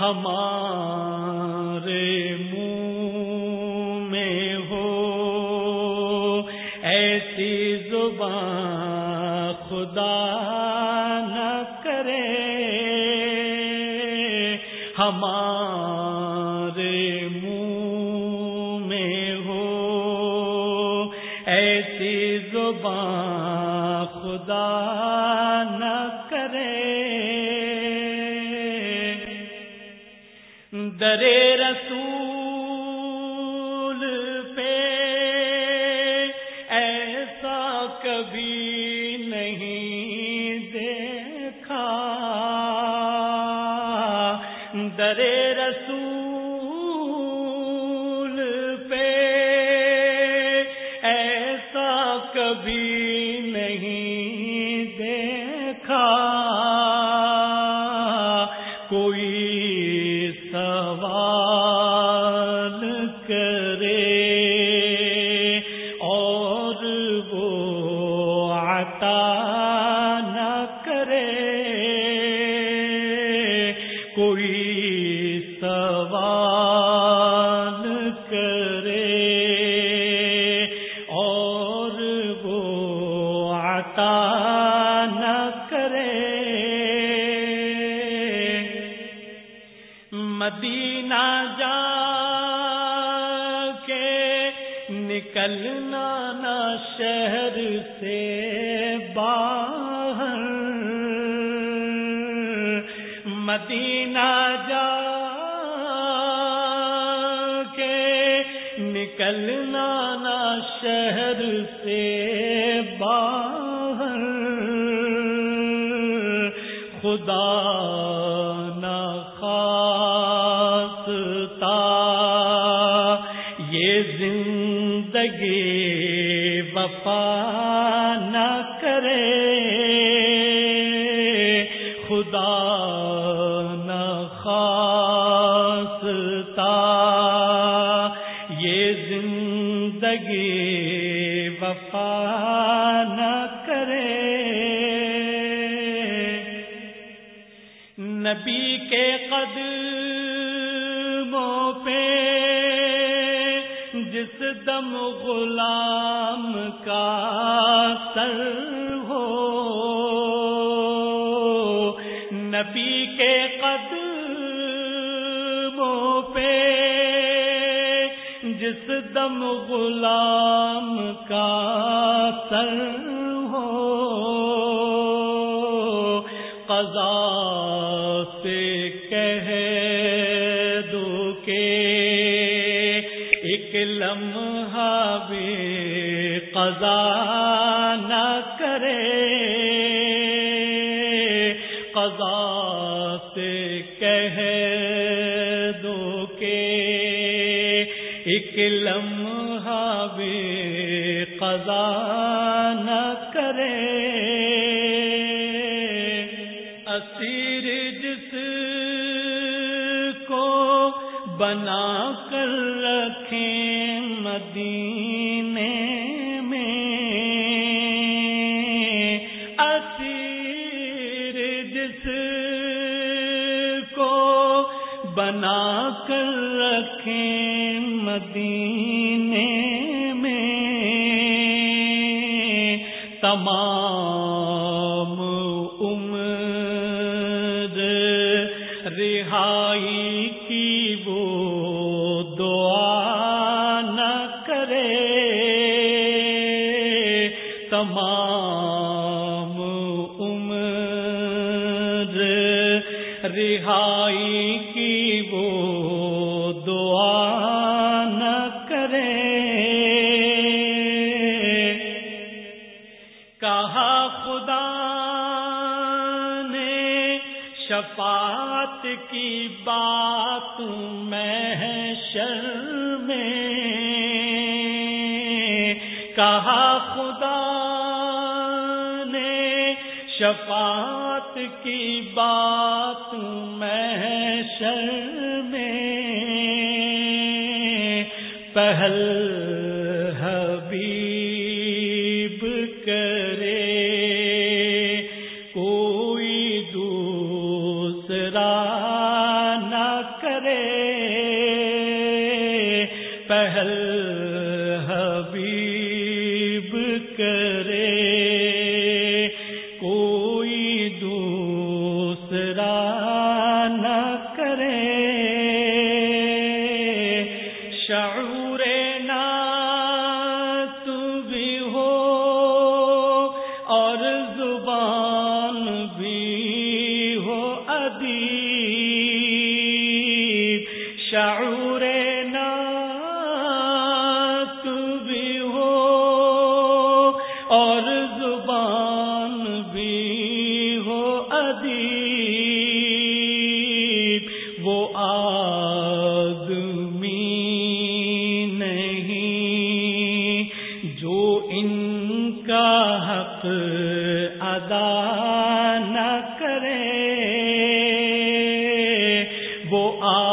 ہمارے منہ میں ہو۔ ایسی زبان خدا نہ کرے۔ ہمارے منہ میں ہو۔ ایسی زبان خدا نہ کرے۔ در رسول پہ ایسا کبھی نہیں دیکھا۔ درے رسول نہ کرے۔ کوئی سوال کرے۔ اور وہ عطا نہ کرے۔ مدینہ جا کے نکلنا نہ شہر سے باہر مدینہ جا کے نکلنا نہ شہر سے باہر۔ خدا نہ خاصتا یہ زندگی وفا نہ کرے۔ خدا نہ خاصتا۔ یہ زندگی وفا نہ کرے۔ نبی کے قدموں پہ جس دم غلام کا سر ہو۔ نبی کے قدموں پہ، جس دم غلام کا سر ہو، قضا سے کہہ دو کہ ایک لمحہ بھی قضا نہ کرے۔ قضا سے کہہ دو کہ ایک لمحہ بھی قضا نہ کرے۔ اسیر جس کو بنا کر رکھیں مدینے بنا کر رکھیں مدینے میں تمام عمر رہائی کی وہ دعا نہ کرے تمام عمر رہائی کی وقت کی بات میں۔ شرم کہا خدا نے شفاعت کی بات میں۔ شرم پہل کرے۔ پہل حبیب کرے۔ کوئی دوسرا نہ کرے۔ شعور نات بھی ہو اور زبان بھی ہو ادی شعور نات بھی ہو اور زبان بھی ہو ادیب، وہ آدمی نہیں جو ان کا حق ادا نہ کرے، وہ آ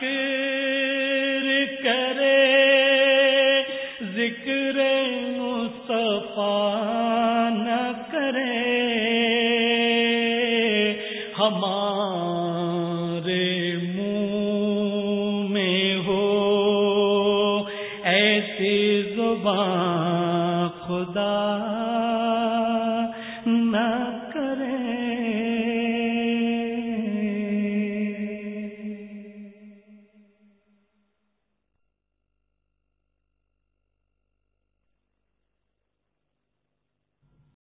ذکر کرے ذکر مصطفیٰ نہ کرے۔ ہمارے منہ میں ہو ایسی زبان خدا۔